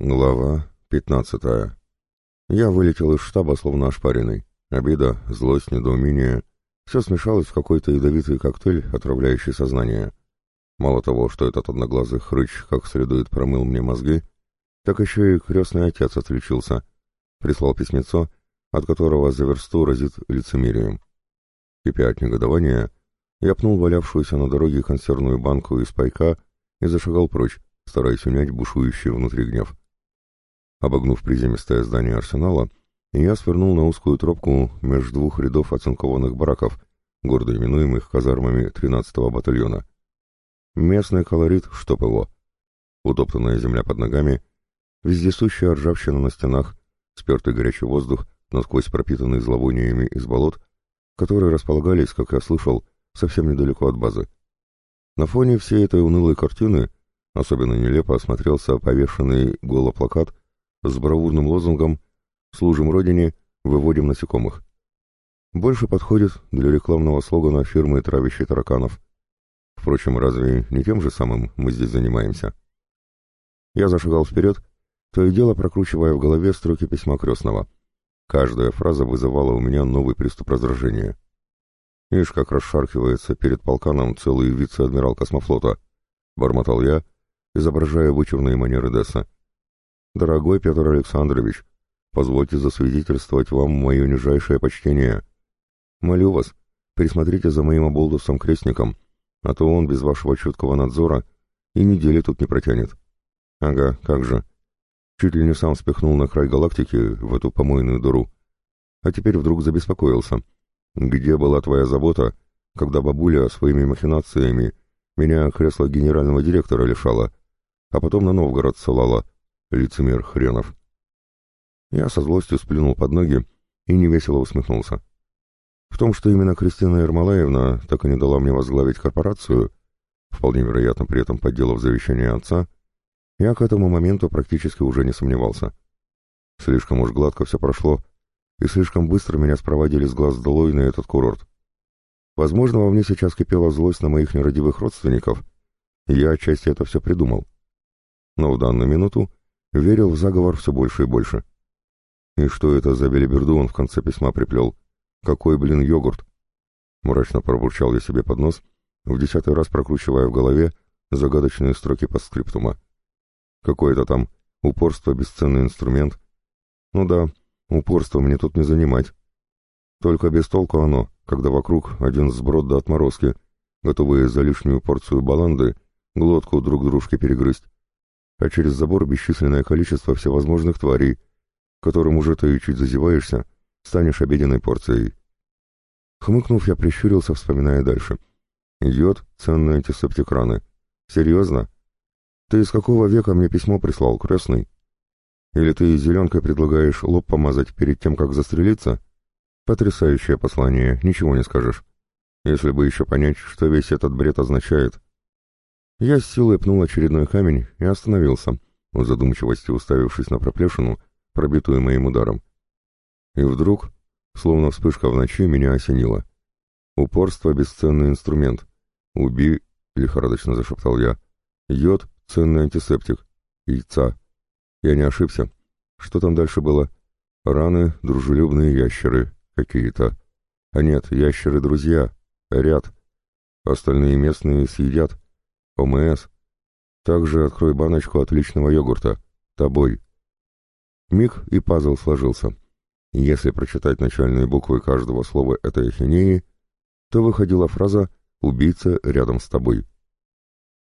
Глава 15. Я вылетел из штаба, словно ошпаренный. Обида, злость, недоумение — все смешалось в какой-то ядовитый коктейль, отравляющий сознание. Мало того, что этот одноглазый хрыч как следует промыл мне мозги, так еще и крестный отец отличился. Прислал письмецо, от которого за версту разит лицемерием. Кипя от негодования, я пнул валявшуюся на дороге консервную банку из пайка и зашагал прочь, стараясь унять бушующий внутри гнев. Обогнув приземистое здание арсенала, я свернул на узкую тропку между двух рядов оцинкованных бараков, гордо именуемых казармами 13-го батальона. Местный колорит, чтоб его. Утоптанная земля под ногами, вездесущая ржавчина на стенах, спертый горячий воздух, насквозь пропитанный зловониями из болот, которые располагались, как я слышал, совсем недалеко от базы. На фоне всей этой унылой картины особенно нелепо осмотрелся повешенный голоплакат с бравурным лозунгом «Служим Родине, выводим насекомых». Больше подходит для рекламного слогана фирмы «Травящий тараканов». Впрочем, разве не тем же самым мы здесь занимаемся? Я зашагал вперед, то и дело прокручивая в голове строки письма крестного. Каждая фраза вызывала у меня новый приступ раздражения. «Ишь, как расшаркивается перед полканом целый вице-адмирал космофлота», — бормотал я, изображая вычурные манеры Десса. «Дорогой Петр Александрович, позвольте засвидетельствовать вам мое нижайшее почтение. Молю вас, присмотрите за моим оболдусом-крестником, а то он без вашего чуткого надзора и недели тут не протянет». «Ага, как же. Чуть ли не сам спихнул на край галактики, в эту помойную дыру. А теперь вдруг забеспокоился. Где была твоя забота, когда бабуля своими махинациями меня кресло генерального директора лишала, а потом на Новгород ссылала?» лицемер хренов. Я со злостью сплюнул под ноги и невесело усмехнулся. В том, что именно Кристина Ермолаевна так и не дала мне возглавить корпорацию, вполне вероятно при этом подделав завещание отца, я к этому моменту практически уже не сомневался. Слишком уж гладко все прошло, и слишком быстро меня спроводили с глаз долой на этот курорт. Возможно, во мне сейчас кипела злость на моих нерадивых родственников, и я отчасти это все придумал. Но в данную минуту верил в заговор все больше и больше. И что это за белиберду он в конце письма приплел? Какой, блин, йогурт? Мрачно пробурчал я себе под нос, в десятый раз прокручивая в голове загадочные строки посцриптума. Какое-то там упорство — бесценный инструмент. Ну да, упорство мне тут не занимать. Только без толку оно, когда вокруг один сброд до отморозки, готовые за лишнюю порцию баланды глотку друг дружке перегрызть а через забор бесчисленное количество всевозможных тварей, которым уже ты чуть зазеваешься, станешь обеденной порцией. Хмыкнув, я прищурился, вспоминая дальше. Йод — ценный антисептик раны. Серьезно? Ты из какого века мне письмо прислал, крестный? Или ты зеленкой предлагаешь лоб помазать перед тем, как застрелиться? Потрясающее послание, ничего не скажешь. Если бы еще понять, что весь этот бред означает — я с силой пнул очередной камень и остановился, в задумчивости уставившись на проплешину, пробитую моим ударом. И вдруг, словно вспышка в ночи, меня осенило. «Упорство — бесценный инструмент. Уби!» — лихорадочно зашептал я. «Йод — ценный антисептик. Яйца». Я не ошибся. Что там дальше было? Раны, дружелюбные ящеры какие-то. А нет, ящеры-друзья. Ряд. Остальные местные съедят. ОМС. Также открой баночку отличного йогурта. Тобой. Миг и пазл сложился. Если прочитать начальные буквы каждого слова этой ахинеи, то выходила фраза «убийца рядом с тобой».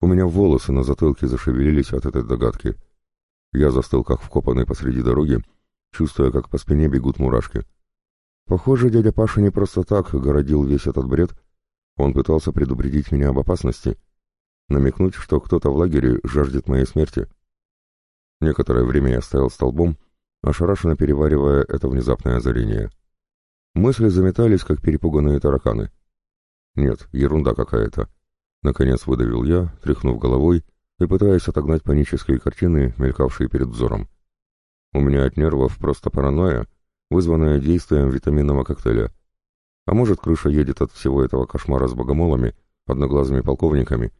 У меня волосы на затылке зашевелились от этой догадки. Я застыл как вкопанный посреди дороги, чувствуя, как по спине бегут мурашки. Похоже, дядя Паша не просто так городил весь этот бред. Он пытался предупредить меня об опасности, намекнуть, что кто-то в лагере жаждет моей смерти. Некоторое время я стоял столбом, ошарашенно переваривая это внезапное озарение. Мысли заметались, как перепуганные тараканы. Нет, ерунда какая-то. Наконец выдавил я, тряхнув головой и пытаясь отогнать панические картины, мелькавшие перед взором. У меня от нервов просто паранойя, вызванная действием витаминного коктейля. А может, крыша едет от всего этого кошмара с богомолами, одноглазыми полковниками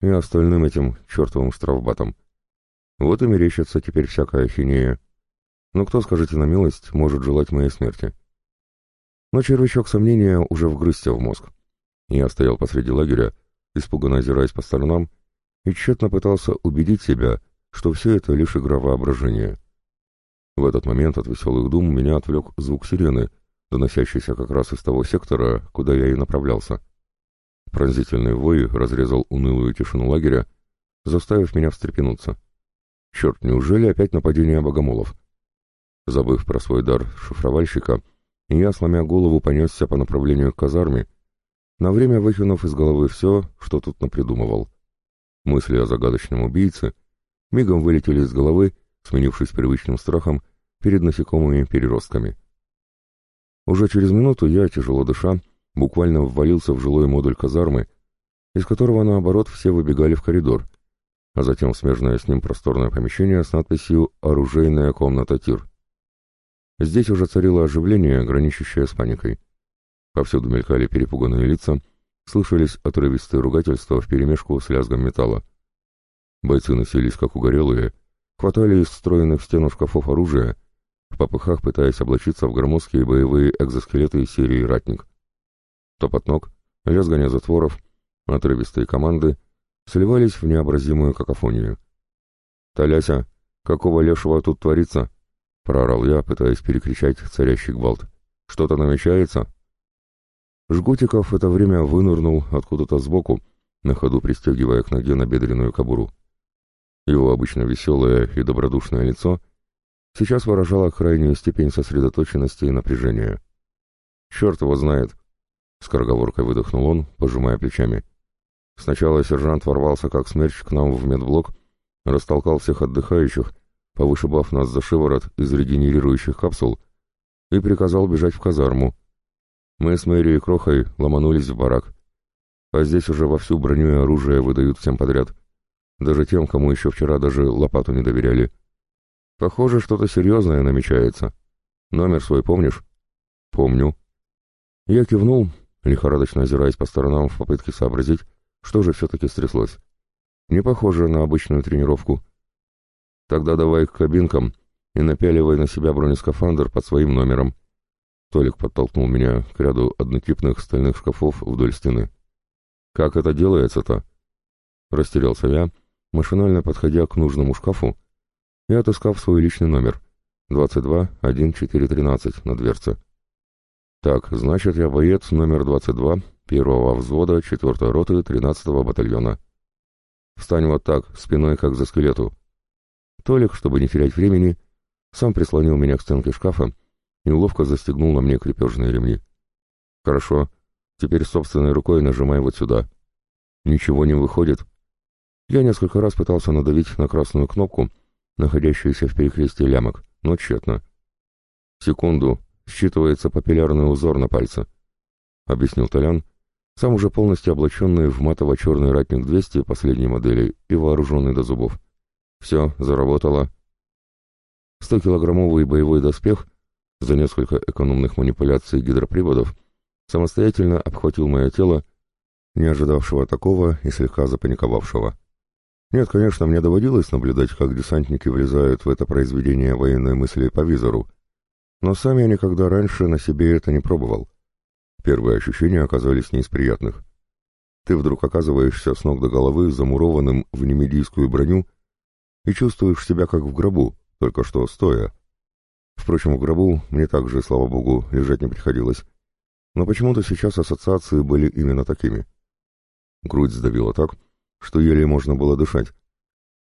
и остальным этим чертовым штрафбатам. Вот и мерещится теперь всякая хинея. Но кто, скажите на милость, может желать моей смерти? Но червячок сомнения уже вгрызся в мозг. Я стоял посреди лагеря, испуганно озираясь по сторонам, и тщетно пытался убедить себя, что все это лишь игра воображения. В этот момент от веселых дум меня отвлек звук сирены, доносящийся как раз из того сектора, куда я и направлялся. Пронзительный вой разрезал унылую тишину лагеря, заставив меня встрепенуться. Черт, неужели опять нападение богомолов? Забыв про свой дар шифровальщика, я, сломя голову, понесся по направлению к казарме, на время выкинув из головы все, что тут напридумывал. Мысли о загадочном убийце мигом вылетели из головы, сменившись привычным страхом перед насекомыми переростками. Уже через минуту я, тяжело дыша, буквально ввалился в жилой модуль казармы, из которого, наоборот, все выбегали в коридор, а затем в смежное с ним просторное помещение с надписью «Оружейная комната ТИР». Здесь уже царило оживление, граничащее с паникой. Повсюду мелькали перепуганные лица, слышались отрывистые ругательства вперемешку с лязгом металла. Бойцы носились как угорелые, хватали из встроенных в стену шкафов оружия, в попыхах пытаясь облачиться в громоздкие боевые экзоскелеты серии «Ратник». Топот ног, лязгание затворов, отрывистые команды сливались в необразимую какофонию. «Толяся, какого лешего тут творится?» — проорал я, пытаясь перекричать царящий гвалт. «Что-то намечается?» Жгутиков в это время вынырнул откуда-то сбоку, на ходу пристегивая к ноге набедренную кобуру. Его обычно веселое и добродушное лицо сейчас выражало крайнюю степень сосредоточенности и напряжения. «Черт его знает!» — скороговоркой выдохнул он, пожимая плечами. Сначала сержант ворвался как смерч к нам в медблок, растолкал всех отдыхающих, повышибав нас за шиворот из регенерирующих капсул, и приказал бежать в казарму. Мы с Мэри и Крохой ломанулись в барак. А здесь уже во всю броню и оружие выдают всем подряд. Даже тем, кому еще вчера даже лопату не доверяли. Похоже, что-то серьезное намечается. Номер свой помнишь? Помню. Я кивнул лихорадочно озираясь по сторонам в попытке сообразить, что же все-таки стряслось. Не похоже на обычную тренировку. Тогда давай к кабинкам и напяливай на себя бронескафандр под своим номером. Толик подтолкнул меня к ряду однотипных стальных шкафов вдоль стены. Как это делается-то? Растерялся я, машинально подходя к нужному шкафу и отыскав свой личный номер 22-1413 на дверце. Так, значит, я боец номер 22, первого взвода, четвертой роты, 13-го батальона. Встань вот так, спиной как за скелету. Толик, чтобы не терять времени, сам прислонил меня к стенке шкафа и ловко застегнул на мне крепежные ремни. Хорошо, теперь собственной рукой нажимай вот сюда. Ничего не выходит. Я несколько раз пытался надавить на красную кнопку, находящуюся в перекрестии лямок, но тщетно. Секунду, считывается папиллярный узор на пальце, — объяснил Толян, сам уже полностью облаченный в матово-черный ратник 200 последней модели и вооруженный до зубов. Все, заработало. Сто килограммовый боевой доспех за несколько экономных манипуляций гидроприводов самостоятельно обхватил мое тело, не ожидавшего такого и слегка запаниковавшего. Нет, конечно, мне доводилось наблюдать, как десантники влезают в это произведение военной мысли по визору, но сам я никогда раньше на себе это не пробовал. Первые ощущения оказались не из приятных. Ты вдруг оказываешься с ног до головы замурованным в немедийскую броню и чувствуешь себя как в гробу, только что стоя. Впрочем, в гробу мне также, слава богу, лежать не приходилось. Но почему-то сейчас ассоциации были именно такими. Грудь сдавила так, что еле можно было дышать.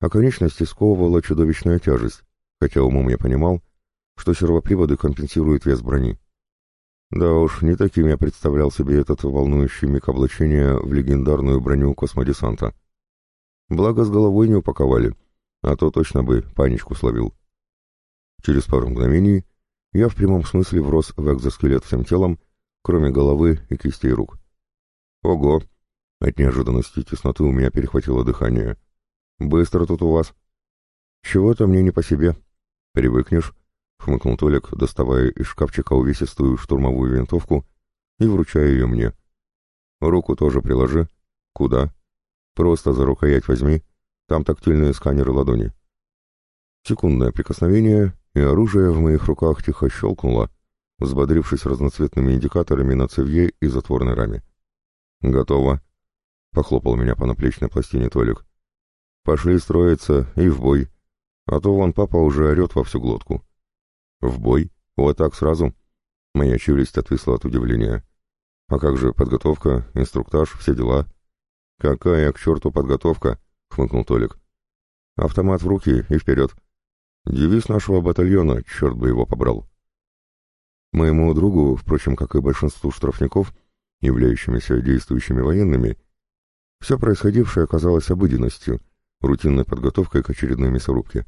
А конечности сковывала чудовищная тяжесть, хотя умом я понимал, что сервоприводы компенсируют вес брони. Да уж, не таким я представлял себе этот волнующий миг облачения в легендарную броню космодесанта. Благо, с головой не упаковали, а то точно бы паничку словил. Через пару мгновений я в прямом смысле врос в экзоскелет всем телом, кроме головы и кистей рук. Ого! От неожиданности тесноты у меня перехватило дыхание. Быстро тут у вас. Чего-то мне не по себе. Привыкнешь, — хмыкнул Толик, доставая из шкафчика увесистую штурмовую винтовку и вручая ее мне. «Руку тоже приложи. Куда?» «Просто за рукоять возьми. Там тактильные сканеры ладони». Секундное прикосновение, и оружие в моих руках тихо щелкнуло, взбодрившись разноцветными индикаторами на цевье и затворной раме. «Готово», — похлопал меня по наплечной пластине Толик. «Пошли строиться и в бой, а то вон папа уже орет во всю глотку». В бой? Вот так сразу? Моя челюсть отвисла от удивления. А как же подготовка, инструктаж, все дела? Какая к черту подготовка? Хмыкнул Толик. Автомат в руки и вперед. Девиз нашего батальона, черт бы его побрал. Моему другу, впрочем, как и большинству штрафников, являющимися действующими военными, все происходившее оказалось обыденностью, рутинной подготовкой к очередной мясорубке.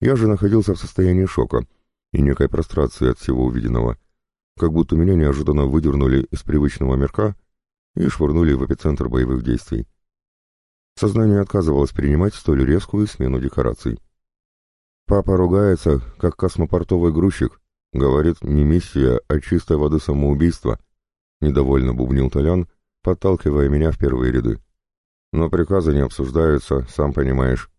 Я же находился в состоянии шока — и некой прострации от всего увиденного, как будто меня неожиданно выдернули из привычного мерка и швырнули в эпицентр боевых действий. Сознание отказывалось принимать столь резкую смену декораций. Папа ругается, как космопортовый грузчик, говорит, не миссия, а чистой воды самоубийство, недовольно бубнил Толян, подталкивая меня в первые ряды. Но приказы не обсуждаются, сам понимаешь.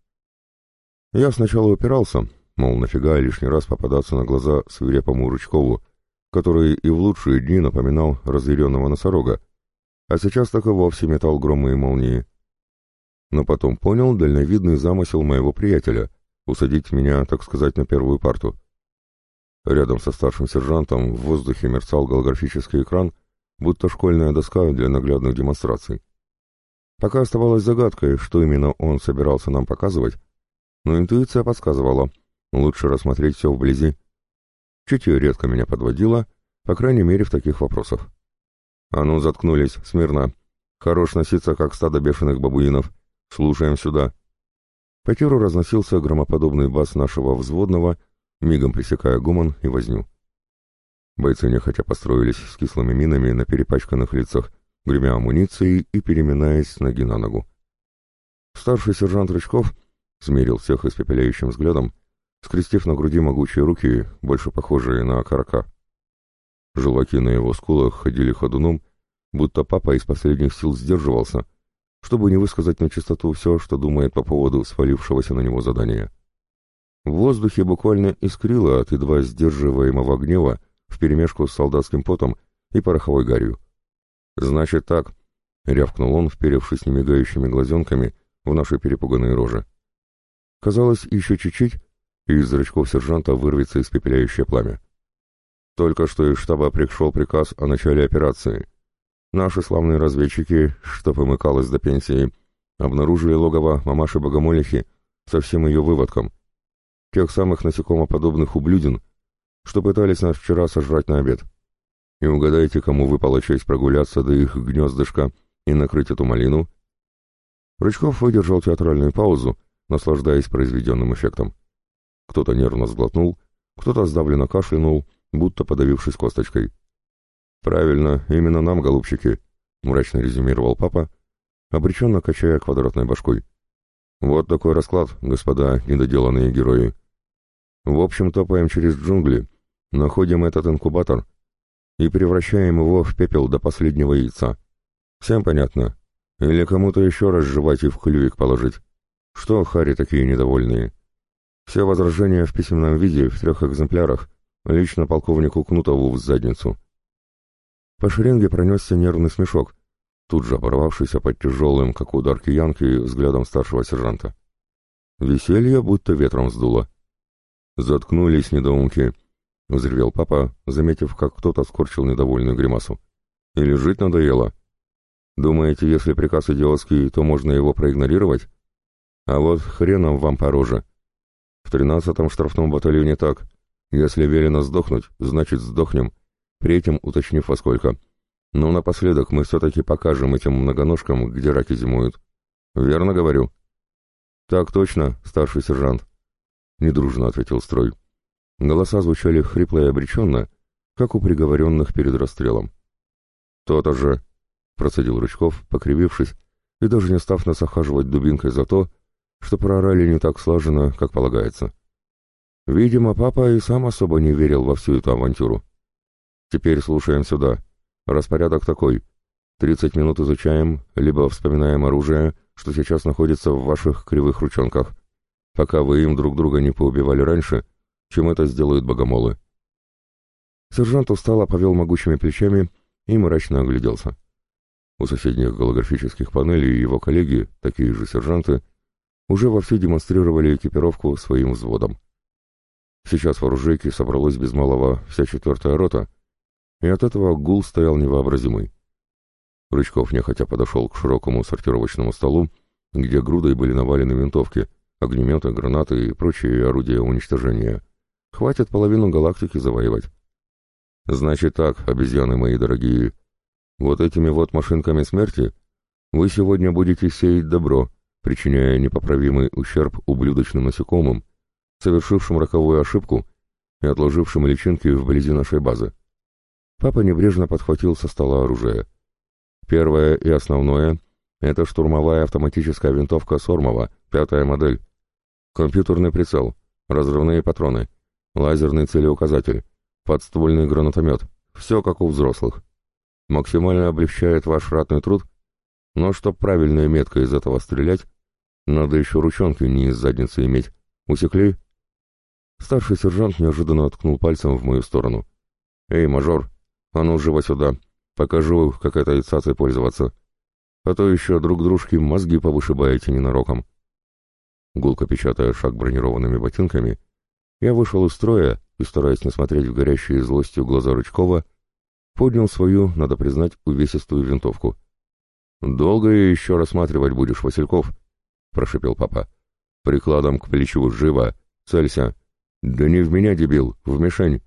Я сначала упирался, мол, нафига лишний раз попадаться на глаза свирепому ручкову, который и в лучшие дни напоминал разъяренного носорога, а сейчас так и вовсе метал громы и молнии. Но потом понял дальновидный замысел моего приятеля — усадить меня, так сказать, на первую парту. Рядом со старшим сержантом в воздухе мерцал голографический экран, будто школьная доска для наглядных демонстраций. Пока оставалась загадкой, что именно он собирался нам показывать, но интуиция подсказывала — Лучше рассмотреть все вблизи. Чутье редко меня подводило, по крайней мере в таких вопросах. А ну заткнулись, смирно. Хорош носиться, как стадо бешеных бабуинов. Слушаем сюда. По тиру разносился громоподобный бас нашего взводного, мигом пресекая гуман и возню. Бойцы нехотя построились с кислыми минами на перепачканных лицах, гремя амуницией и переминаясь с ноги на ногу. Старший сержант Рычков смерил всех испепеляющим взглядом, скрестив на груди могучие руки, больше похожие на окорока. Желваки на его скулах ходили ходуном, будто папа из последних сил сдерживался, чтобы не высказать на чистоту все, что думает по поводу свалившегося на него задания. В воздухе буквально искрило от едва сдерживаемого гнева вперемешку с солдатским потом и пороховой гарью. «Значит так», — рявкнул он, вперевшись немигающими глазенками в наши перепуганные рожи. Казалось, еще чуть-чуть, и из зрачков сержанта вырвется испепеляющее пламя. Только что из штаба пришел приказ о начале операции. Наши славные разведчики, что помыкалось до пенсии, обнаружили логово мамаши Богомолихи со всем ее выводком. Тех самых насекомоподобных ублюдин, что пытались нас вчера сожрать на обед. И угадайте, кому выпала честь прогуляться до их гнездышка и накрыть эту малину? Рычков выдержал театральную паузу, наслаждаясь произведенным эффектом. Кто-то нервно сглотнул, кто-то сдавленно кашлянул, будто подавившись косточкой. «Правильно, именно нам, голубчики», — мрачно резюмировал папа, обреченно качая квадратной башкой. «Вот такой расклад, господа недоделанные герои. В общем, топаем через джунгли, находим этот инкубатор и превращаем его в пепел до последнего яйца. Всем понятно? Или кому-то еще раз жевать и в клювик положить? Что, хари такие недовольные?» Все возражения в письменном виде в трех экземплярах, лично полковнику Кнутову в задницу. По шеренге пронесся нервный смешок, тут же оборвавшийся под тяжелым, как удар киянки, взглядом старшего сержанта. Веселье будто ветром сдуло. «Заткнулись, недоумки!» — взревел папа, заметив, как кто-то скорчил недовольную гримасу. «Или жить надоело? Думаете, если приказ идиотский, то можно его проигнорировать? А вот хреном вам пороже! тринадцатом штрафном батальоне так. Если верено сдохнуть, значит сдохнем, при этом уточнив во сколько. Но напоследок мы все-таки покажем этим многоножкам, где раки зимуют. Верно говорю? Так точно, старший сержант. Недружно ответил строй. Голоса звучали хрипло и обреченно, как у приговоренных перед расстрелом. «То-то же!» — процедил Рычков, покривившись и даже не став нас охаживать дубинкой за то, что проорали не так слаженно, как полагается. Видимо, папа и сам особо не верил во всю эту авантюру. Теперь слушаем сюда. Распорядок такой. 30 минут изучаем, либо вспоминаем оружие, что сейчас находится в ваших кривых ручонках, пока вы им друг друга не поубивали раньше, чем это сделают богомолы. Сержант устало повел могучими плечами и мрачно огляделся. У соседних голографических панелей его коллеги, такие же сержанты, уже вовсю демонстрировали экипировку своим взводом. Сейчас в оружейке собралось без малого вся четвертая рота, и от этого гул стоял невообразимый. Рычков нехотя подошел к широкому сортировочному столу, где грудой были навалены винтовки, огнеметы, гранаты и прочие орудия уничтожения. Хватит половину галактики завоевать. Значит так, обезьяны мои дорогие, вот этими вот машинками смерти вы сегодня будете сеять добро, причиняя непоправимый ущерб ублюдочным насекомым, совершившим роковую ошибку и отложившим личинки вблизи нашей базы. Папа небрежно подхватил со стола оружие. Первое и основное — это штурмовая автоматическая винтовка Сормова, пятая модель. Компьютерный прицел, разрывные патроны, лазерный целеуказатель, подствольный гранатомет. Все как у взрослых. Максимально облегчает ваш ратный труд, но чтоб правильная метка из этого стрелять, надо еще ручонки не из задницы иметь. Усекли?» Старший сержант неожиданно ткнул пальцем в мою сторону. «Эй, мажор, а ну живо сюда. Покажу, как этой цацей пользоваться. А то еще друг дружке мозги повышибаете ненароком». Гулко печатая шаг бронированными ботинками, я вышел из строя и, стараясь не смотреть в горящие злостью глаза Рычкова, поднял свою, надо признать, увесистую винтовку. «Долго еще рассматривать будешь, Васильков?» — Прошипел папа. «Прикладом к плечу живо! Целься!» «Да не в меня, дебил, в мишень!»